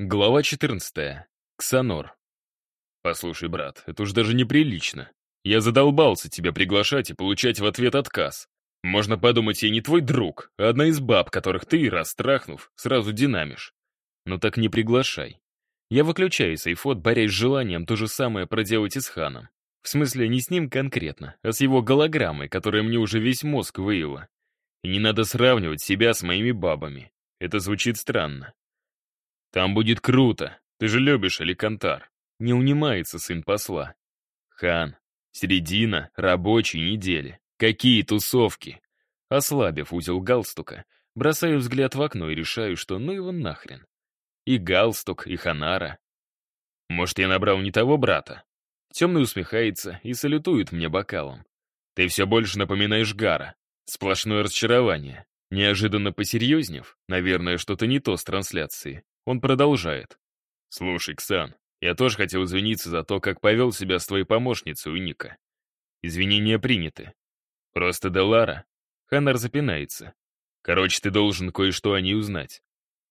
Глава 14. Ксанор. «Послушай, брат, это уж даже неприлично. Я задолбался тебя приглашать и получать в ответ отказ. Можно подумать, я не твой друг, а одна из баб, которых ты, растрахнув, сразу динамишь. Но так не приглашай. Я выключаю сейфот, борясь с желанием то же самое проделать и с Ханом. В смысле, не с ним конкретно, а с его голограммой, которая мне уже весь мозг выила. И не надо сравнивать себя с моими бабами. Это звучит странно. «Там будет круто. Ты же любишь Аликантар». Не унимается сын посла. «Хан, середина рабочей недели. Какие тусовки?» Ослабив узел галстука, бросаю взгляд в окно и решаю, что ну его нахрен. И галстук, и ханара. Может, я набрал не того брата? Темный усмехается и салютует мне бокалом. Ты все больше напоминаешь Гара. Сплошное разочарование. Неожиданно посерьезнев, наверное, что-то не то с трансляцией, он продолжает. «Слушай, Ксан, я тоже хотел извиниться за то, как повел себя с твоей помощницей у Ника. Извинения приняты. Просто Делара...» Ханнер запинается. «Короче, ты должен кое-что о ней узнать.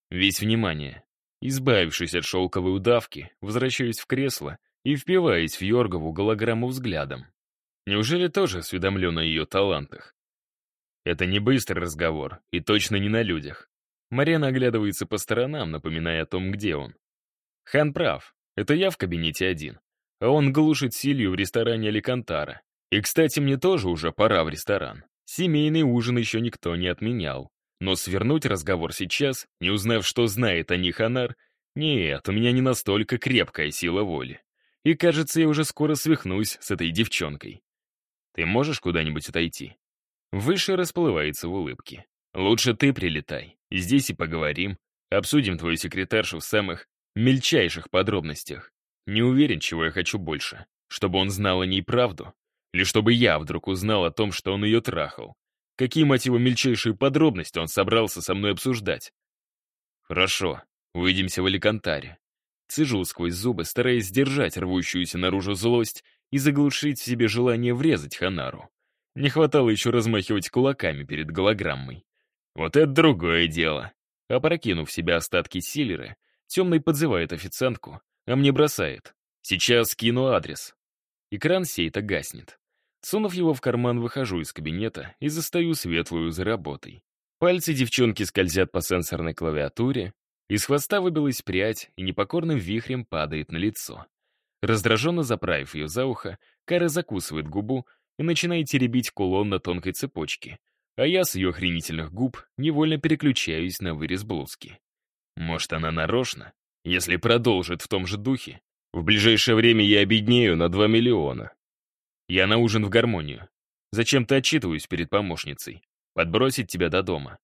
Весь внимание. Избавившись от шелковой удавки, возвращаюсь в кресло и впиваясь в Йоргову голограмму взглядом. Неужели тоже осведомлен о ее талантах? Это не быстрый разговор, и точно не на людях. Марена оглядывается по сторонам, напоминая о том, где он. Хан прав, это я в кабинете один. А он глушит Силью в ресторане Аликантара. И, кстати, мне тоже уже пора в ресторан. Семейный ужин еще никто не отменял. Но свернуть разговор сейчас, не узнав, что знает о них Анар, нет, у меня не настолько крепкая сила воли. И, кажется, я уже скоро свихнусь с этой девчонкой. Ты можешь куда-нибудь отойти? Выше расплывается в улыбке. Лучше ты прилетай. Здесь и поговорим. Обсудим твою секретаршу в самых мельчайших подробностях. Не уверен, чего я хочу больше. Чтобы он знал о ней правду? Или чтобы я вдруг узнал о том, что он ее трахал? Какие, мотивы мельчайшие подробности он собрался со мной обсуждать? Хорошо, увидимся в Аликантаре. Цежу сквозь зубы, стараясь сдержать рвущуюся наружу злость и заглушить в себе желание врезать Ханару. Не хватало еще размахивать кулаками перед голограммой. Вот это другое дело. Опрокинув в себя остатки силера, темный подзывает официантку, а мне бросает. Сейчас скину адрес. Экран сейта гаснет. Сунув его в карман, выхожу из кабинета и застаю светлую за работой. Пальцы девчонки скользят по сенсорной клавиатуре, из хвоста выбилась прядь и непокорным вихрем падает на лицо. Раздраженно заправив ее за ухо, Кара закусывает губу и начинает теребить кулон на тонкой цепочке, а я с ее охренительных губ невольно переключаюсь на вырез блузки. Может, она нарочно? Если продолжит в том же духе, в ближайшее время я обеднею на 2 миллиона. Я на ужин в гармонию. Зачем-то отчитываюсь перед помощницей. Подбросить тебя до дома.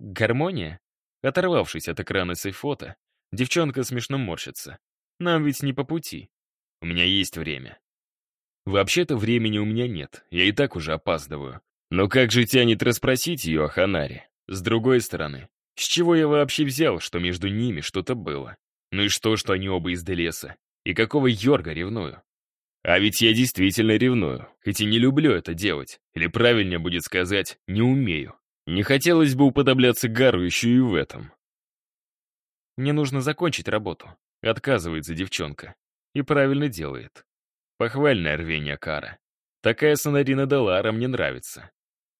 Гармония? Оторвавшись от экрана сейфота, девчонка смешно морщится. Нам ведь не по пути. У меня есть время. Вообще-то времени у меня нет, я и так уже опаздываю. Но как же тянет расспросить ее о Ханаре? С другой стороны, с чего я вообще взял, что между ними что-то было? Ну и что, что они оба из Делеса? И какого Йорга ревную? А ведь я действительно ревную, хоть и не люблю это делать. Или правильнее будет сказать, не умею. Не хотелось бы уподобляться Гару еще и в этом. Мне нужно закончить работу. Отказывается девчонка. И правильно делает. Похвальное рвение Кара. Такая сонарина Далара мне нравится.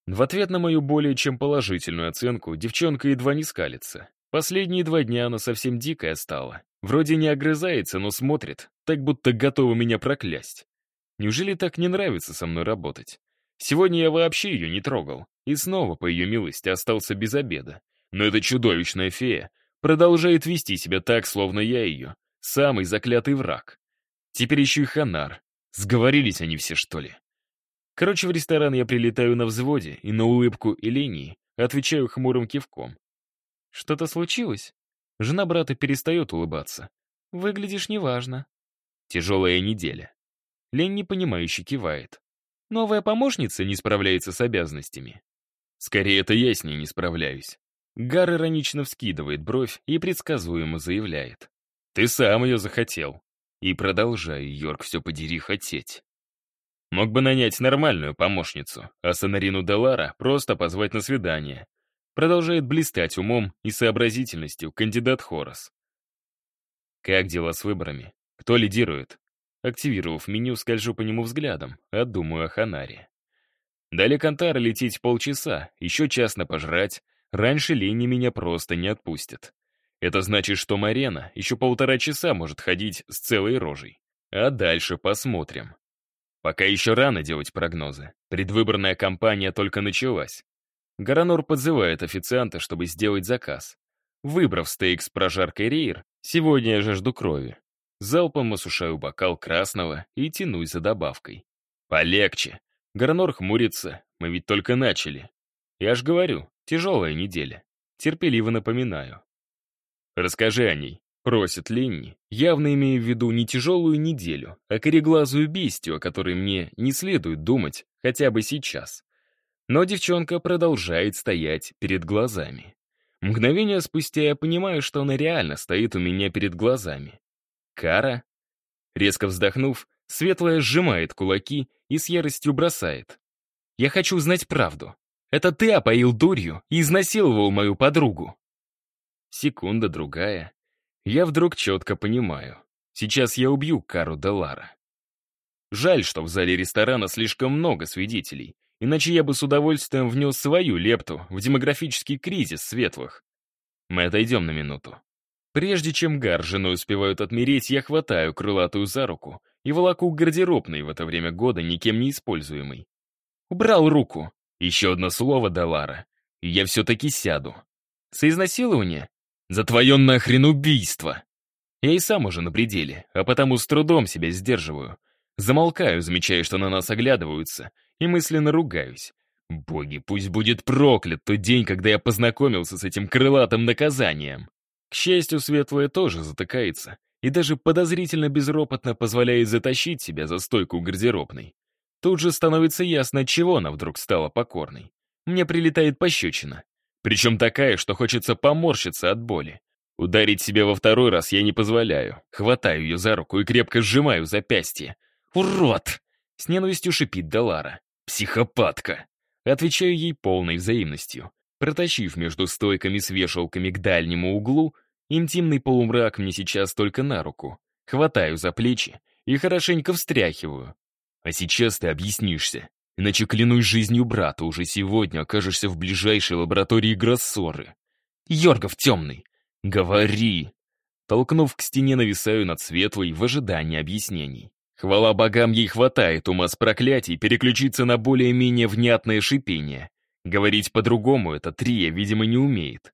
В ответ на мою более чем положительную оценку девчонка едва не скалится. Последние два дня она совсем дикая стала. Вроде не огрызается, но смотрит, так будто готова меня проклясть. Неужели так не нравится со мной работать? Сегодня я вообще ее не трогал, и снова, по ее милости, остался без обеда. Но эта чудовищная фея продолжает вести себя так, словно я ее, самый заклятый враг. Теперь еще и Ханар. Сговорились они все, что ли? Короче, в ресторан я прилетаю на взводе, и на улыбку и линии отвечаю хмурым кивком. Что-то случилось? Жена брата перестает улыбаться. Выглядишь неважно. Тяжелая неделя. Лень непонимающе кивает. Новая помощница не справляется с обязанностями. Скорее, это я с ней не справляюсь. Гар иронично вскидывает бровь и предсказуемо заявляет. «Ты сам ее захотел». И продолжаю, Йорк, все подери хотеть. Мог бы нанять нормальную помощницу, а Сонарину Делара просто позвать на свидание. Продолжает блистать умом и сообразительностью кандидат Хорос. Как дела с выборами? Кто лидирует? Активировав меню, скольжу по нему взглядом, а думаю о Ханаре. До Лекантара лететь полчаса, еще час на пожрать. Раньше лени меня просто не отпустят. Это значит, что Марена еще полтора часа может ходить с целой рожей. А дальше посмотрим. Пока еще рано делать прогнозы. Предвыборная кампания только началась. Гаранор подзывает официанта, чтобы сделать заказ. Выбрав стейк с прожаркой рейр, сегодня я жажду крови. Залпом осушаю бокал красного и тянусь за добавкой. Полегче. Гаранор хмурится, мы ведь только начали. Я ж говорю, тяжелая неделя. Терпеливо напоминаю. Расскажи о ней. Просит Ленни, явно имея в виду не тяжелую неделю, а кореглазую бестию, о которой мне не следует думать хотя бы сейчас. Но девчонка продолжает стоять перед глазами. Мгновение спустя я понимаю, что она реально стоит у меня перед глазами. Кара? Резко вздохнув, Светлая сжимает кулаки и с яростью бросает. «Я хочу узнать правду. Это ты опоил дурью и изнасиловал мою подругу». Секунда, другая. Я вдруг четко понимаю. Сейчас я убью Кару Делара. Жаль, что в зале ресторана слишком много свидетелей, иначе я бы с удовольствием внес свою лепту в демографический кризис светлых. Мы отойдем на минуту. Прежде чем Гар женой успевают отмереть, я хватаю крылатую за руку и волоку гардеробной в это время года никем не используемый. Убрал руку. Еще одно слово Далара, и я все-таки сяду. Соизнасилование? За твое нахрен убийство! Я и сам уже на пределе, а потому с трудом себя сдерживаю. Замолкаю, замечая, что на нас оглядываются, и мысленно ругаюсь. Боги, пусть будет проклят тот день, когда я познакомился с этим крылатым наказанием. К счастью, Светлая тоже затыкается и даже подозрительно безропотно позволяет затащить себя за стойку гардеробной. Тут же становится ясно, чего она вдруг стала покорной. Мне прилетает пощечина. Причем такая, что хочется поморщиться от боли. Ударить себя во второй раз я не позволяю. Хватаю ее за руку и крепко сжимаю запястье. «Урод!» — с ненавистью шипит Далара. «Психопатка!» Отвечаю ей полной взаимностью. Протащив между стойками с вешалками к дальнему углу, Интимный полумрак мне сейчас только на руку. Хватаю за плечи и хорошенько встряхиваю. А сейчас ты объяснишься. Иначе клянусь жизнью брата, уже сегодня окажешься в ближайшей лаборатории Гроссоры. Йоргов темный. Говори. Толкнув к стене, нависаю над светлой в ожидании объяснений. Хвала богам, ей хватает ума с проклятий переключиться на более-менее внятное шипение. Говорить по-другому это Трия, видимо, не умеет.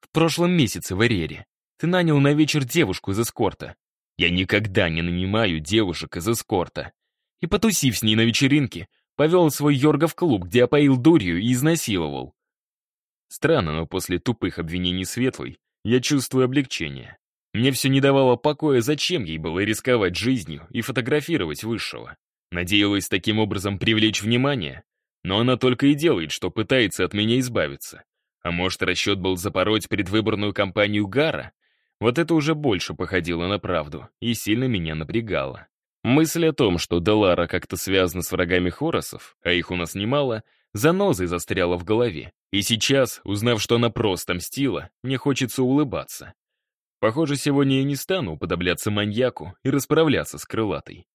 В прошлом месяце в Эрере ты нанял на вечер девушку из эскорта. Я никогда не нанимаю девушек из эскорта. И потусив с ней на вечеринке, повел свой Йорга в клуб, где опоил дурью и изнасиловал. Странно, но после тупых обвинений Светлой я чувствую облегчение. Мне все не давало покоя, зачем ей было рисковать жизнью и фотографировать Высшего. Надеялась таким образом привлечь внимание, но она только и делает, что пытается от меня избавиться. А может, расчет был запороть предвыборную кампанию Гара? Вот это уже больше походило на правду и сильно меня напрягало. Мысль о том, что Делара как-то связана с врагами Хоросов, а их у нас немало, занозой застряла в голове. И сейчас, узнав, что она просто мстила, мне хочется улыбаться. Похоже, сегодня я не стану уподобляться маньяку и расправляться с крылатой.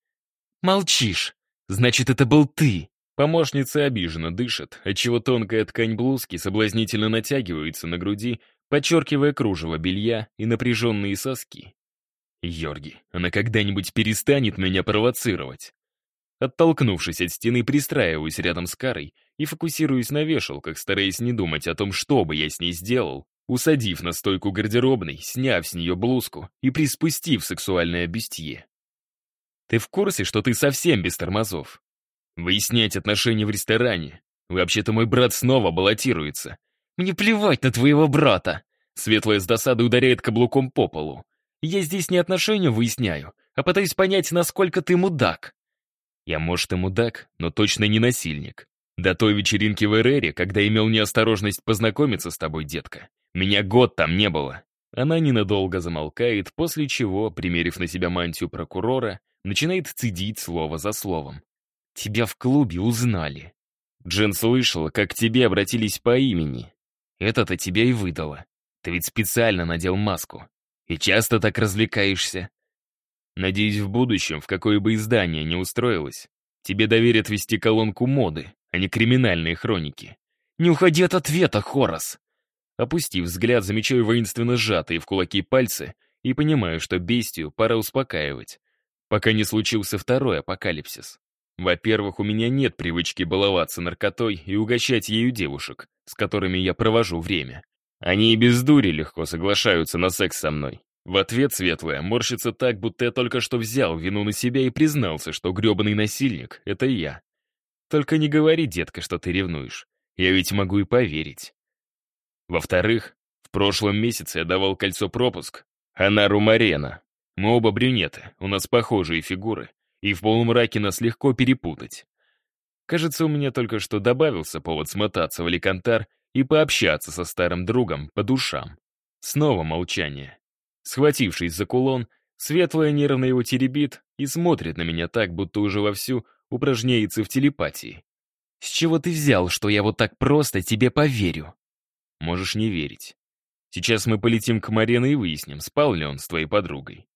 «Молчишь! Значит, это был ты!» Помощница обиженно дышит, отчего тонкая ткань блузки соблазнительно натягивается на груди, подчеркивая кружево белья и напряженные соски. Йорги, она когда-нибудь перестанет меня провоцировать? Оттолкнувшись от стены, пристраиваюсь рядом с Карой и фокусируюсь на вешалках, стараясь не думать о том, что бы я с ней сделал, усадив на стойку гардеробной, сняв с нее блузку и приспустив сексуальное бюстье. «Ты в курсе, что ты совсем без тормозов?» Выяснять отношения в ресторане. Вообще-то мой брат снова баллотируется. Мне плевать на твоего брата. Светлая с досадой ударяет каблуком по полу. Я здесь не отношения выясняю, а пытаюсь понять, насколько ты мудак. Я, может, и мудак, но точно не насильник. До той вечеринки в Эрере, когда имел неосторожность познакомиться с тобой, детка, меня год там не было. Она ненадолго замолкает, после чего, примерив на себя мантию прокурора, начинает цедить слово за словом. Тебя в клубе узнали. Джен слышала, как к тебе обратились по имени. Это-то тебя и выдало. Ты ведь специально надел маску. И часто так развлекаешься? Надеюсь, в будущем, в какое бы издание не устроилось, тебе доверят вести колонку моды, а не криминальные хроники. Не уходи от ответа, Хорос! Опустив взгляд, замечаю воинственно сжатые в кулаки пальцы и понимаю, что бестию пора успокаивать, пока не случился второй апокалипсис. Во-первых, у меня нет привычки баловаться наркотой и угощать ею девушек, с которыми я провожу время. Они и без дури легко соглашаются на секс со мной. В ответ Светлая морщится так, будто я только что взял вину на себя и признался, что гребаный насильник — это я. Только не говори, детка, что ты ревнуешь. Я ведь могу и поверить. Во-вторых, в прошлом месяце я давал кольцо-пропуск Анару Марена. Мы оба брюнеты, у нас похожие фигуры, и в полумраке нас легко перепутать. Кажется, у меня только что добавился повод смотаться в Аликантар и пообщаться со старым другом по душам. Снова молчание. Схватившись за кулон, светлая нервно его теребит и смотрит на меня так, будто уже вовсю упражняется в телепатии. «С чего ты взял, что я вот так просто тебе поверю?» Можешь не верить. Сейчас мы полетим к Марене и выясним, спал ли он с твоей подругой.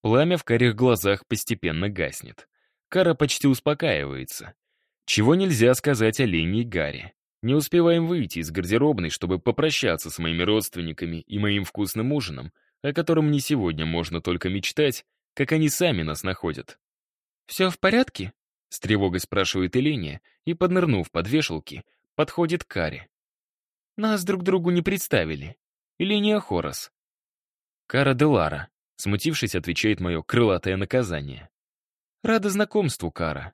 Пламя в карих глазах постепенно гаснет. Кара почти успокаивается. Чего нельзя сказать о Лене и Гарри. Не успеваем выйти из гардеробной, чтобы попрощаться с моими родственниками и моим вкусным ужином, о котором мне сегодня можно только мечтать, как они сами нас находят. «Все в порядке?» — с тревогой спрашивает Эленя и, поднырнув под вешалки, подходит к Каре. Нас друг другу не представили. Или не Хорос. Кара де Лара, смутившись, отвечает мое крылатое наказание. Рада знакомству, Кара.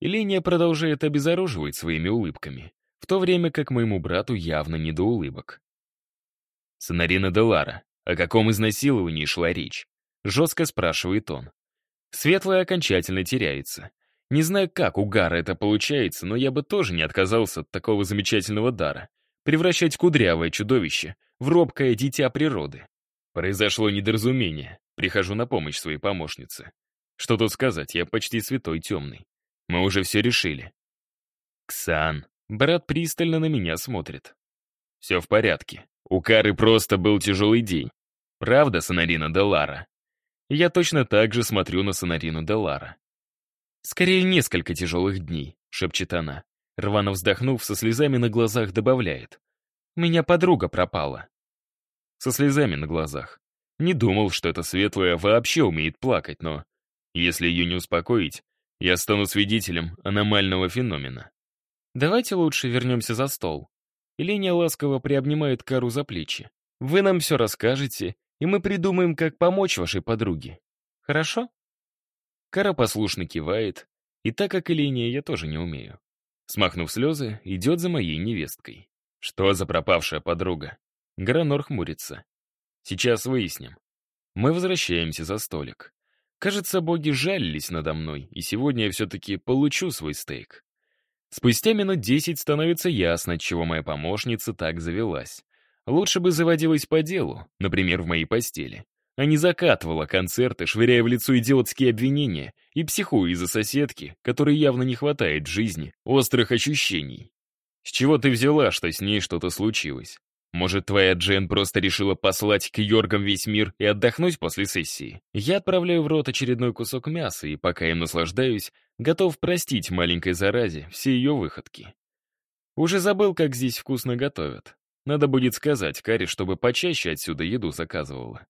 Эления продолжает обезоруживать своими улыбками, в то время как моему брату явно не до улыбок. Сонарина де Лара, о каком изнасиловании шла речь? Жестко спрашивает он. Светлая окончательно теряется. Не знаю, как у Гара это получается, но я бы тоже не отказался от такого замечательного дара превращать кудрявое чудовище в робкое дитя природы. Произошло недоразумение. Прихожу на помощь своей помощнице. Что тут сказать, я почти святой темный. Мы уже все решили. Ксан. Брат пристально на меня смотрит. Все в порядке. У Кары просто был тяжелый день. Правда, Сонарина Делара? Я точно так же смотрю на Сонарину Делара. «Скорее, несколько тяжелых дней», — шепчет она. Рвано вздохнув, со слезами на глазах добавляет. «У меня подруга пропала». Со слезами на глазах. Не думал, что эта светлая вообще умеет плакать, но... Если ее не успокоить, я стану свидетелем аномального феномена. Давайте лучше вернемся за стол. Еленя ласково приобнимает Кару за плечи. Вы нам все расскажете, и мы придумаем, как помочь вашей подруге. Хорошо? Кара послушно кивает, и так как Еленя я тоже не умею. Смахнув слезы, идет за моей невесткой. Что за пропавшая подруга? Гранор хмурится. Сейчас выясним. Мы возвращаемся за столик. Кажется, боги жалились надо мной, и сегодня я все-таки получу свой стейк. Спустя минут десять становится ясно, чего моя помощница так завелась. Лучше бы заводилась по делу, например, в моей постели а не закатывала концерты, швыряя в лицо идиотские обвинения и психуя из-за соседки, которой явно не хватает в жизни острых ощущений. С чего ты взяла, что с ней что-то случилось? Может, твоя Джен просто решила послать к Йоргам весь мир и отдохнуть после сессии? Я отправляю в рот очередной кусок мяса и, пока им наслаждаюсь, готов простить маленькой заразе все ее выходки. Уже забыл, как здесь вкусно готовят. Надо будет сказать Каре, чтобы почаще отсюда еду заказывала.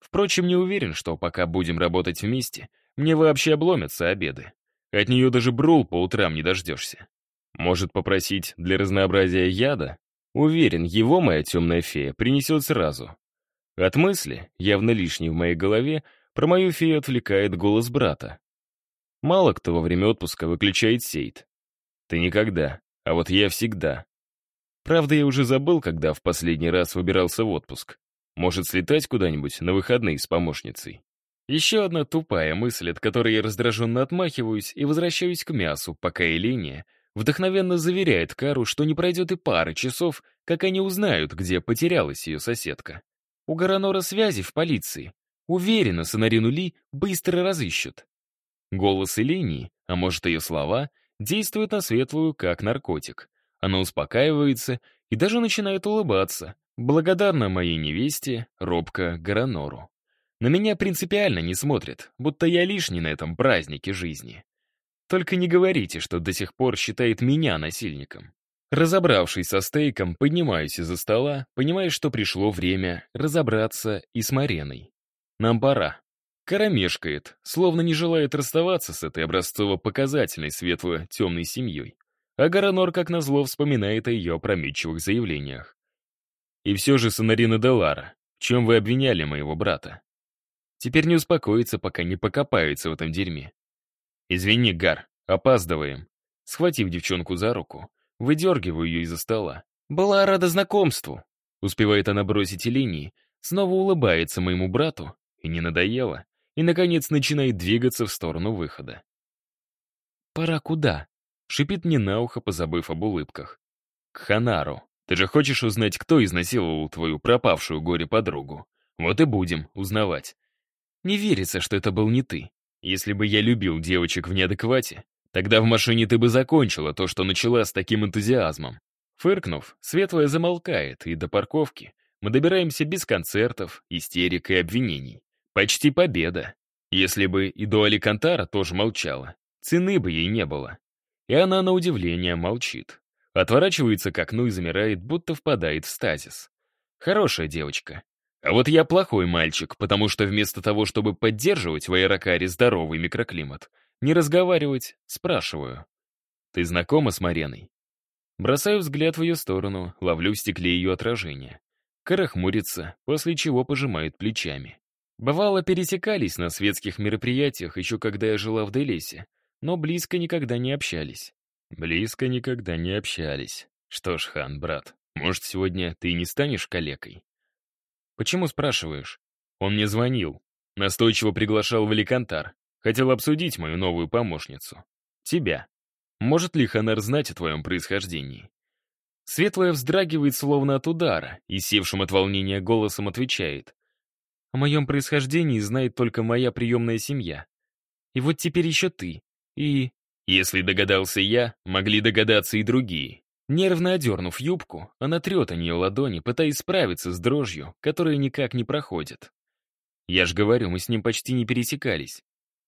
Впрочем, не уверен, что пока будем работать вместе, мне вообще обломятся обеды. От нее даже брул по утрам не дождешься. Может попросить для разнообразия яда? Уверен, его моя темная фея принесет сразу. От мысли, явно лишней в моей голове, про мою фею отвлекает голос брата. Мало кто во время отпуска выключает сейт. Ты никогда, а вот я всегда. Правда, я уже забыл, когда в последний раз выбирался в отпуск. Может, слетать куда-нибудь на выходные с помощницей? Еще одна тупая мысль, от которой я раздраженно отмахиваюсь и возвращаюсь к мясу, пока Эления вдохновенно заверяет Кару, что не пройдет и пары часов, как они узнают, где потерялась ее соседка. У Гаранора связи в полиции. Уверена, Сонарину Ли быстро разыщут. Голос Элении, а может ее слова, действуют на светлую как наркотик. Она успокаивается и даже начинает улыбаться, Благодарна моей невесте, робко Гаранору. На меня принципиально не смотрят, будто я лишний на этом празднике жизни. Только не говорите, что до сих пор считает меня насильником. Разобравшись со стейком, поднимаюсь из-за стола, понимая, что пришло время разобраться и с Мареной. Нам пора. Карамешкает, словно не желает расставаться с этой образцово-показательной светло-темной семьей. А Гаранор, как назло, вспоминает о ее опрометчивых заявлениях. И все же, Сонарина Делара, в чем вы обвиняли моего брата? Теперь не успокоится, пока не покопается в этом дерьме. Извини, Гар, опаздываем. Схватив девчонку за руку, выдергиваю ее из-за стола. Была рада знакомству. Успевает она бросить линии, снова улыбается моему брату, и не надоело, и, наконец, начинает двигаться в сторону выхода. «Пора куда?» — шипит мне на ухо, позабыв об улыбках. «К Ханару. Ты же хочешь узнать, кто изнасиловал твою пропавшую горе-подругу? Вот и будем узнавать. Не верится, что это был не ты. Если бы я любил девочек в неадеквате, тогда в машине ты бы закончила то, что начала с таким энтузиазмом. Фыркнув, Светлая замолкает, и до парковки мы добираемся без концертов, истерик и обвинений. Почти победа. Если бы и до Аликантара тоже молчала, цены бы ей не было. И она, на удивление, молчит. Отворачивается к окну и замирает, будто впадает в стазис. Хорошая девочка. А вот я плохой мальчик, потому что вместо того, чтобы поддерживать в аэрокаре здоровый микроклимат, не разговаривать, спрашиваю. «Ты знакома с Мареной?» Бросаю взгляд в ее сторону, ловлю в стекле ее отражение. Кара хмурится, после чего пожимает плечами. Бывало, пересекались на светских мероприятиях, еще когда я жила в Делесе, но близко никогда не общались. Близко никогда не общались. Что ж, хан, брат, может, сегодня ты не станешь калекой? «Почему спрашиваешь?» Он мне звонил. Настойчиво приглашал в Аликантар. Хотел обсудить мою новую помощницу. Тебя. Может ли Ханар знать о твоем происхождении? Светлая вздрагивает словно от удара и севшим от волнения голосом отвечает. О моем происхождении знает только моя приемная семья. И вот теперь еще ты. И... Если догадался я, могли догадаться и другие. Нервно одернув юбку, она трет о нее ладони, пытаясь справиться с дрожью, которая никак не проходит. Я ж говорю, мы с ним почти не пересекались.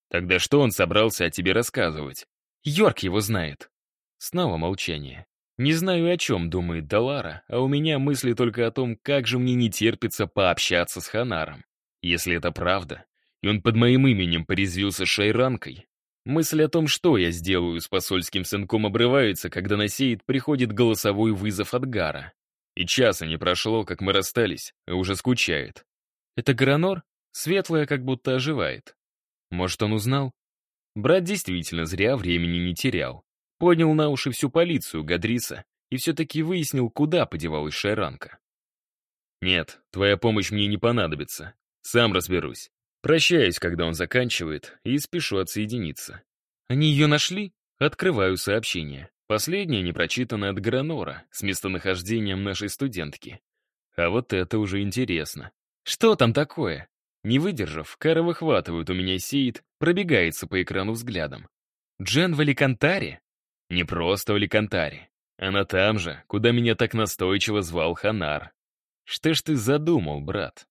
Тогда что он собрался о тебе рассказывать? Йорк его знает. Снова молчание. Не знаю, о чем думает Далара, а у меня мысли только о том, как же мне не терпится пообщаться с Ханаром. Если это правда, и он под моим именем порезвился шайранкой, Мысль о том, что я сделаю с посольским сынком, обрывается, когда на сеет приходит голосовой вызов от Гара. И часа не прошло, как мы расстались, и уже скучает. Это Гранор? Светлая как будто оживает. Может, он узнал? Брат действительно зря времени не терял. Поднял на уши всю полицию Гадриса и все-таки выяснил, куда подевалась Шайранка. «Нет, твоя помощь мне не понадобится. Сам разберусь. Прощаюсь, когда он заканчивает, и спешу отсоединиться. Они ее нашли? Открываю сообщение. Последнее не прочитано от Гранора с местонахождением нашей студентки. А вот это уже интересно. Что там такое? Не выдержав, Кара выхватывает у меня сеет, пробегается по экрану взглядом. Джен в Аликантаре? Не просто в Аликантаре. Она там же, куда меня так настойчиво звал Ханар. Что ж ты задумал, брат?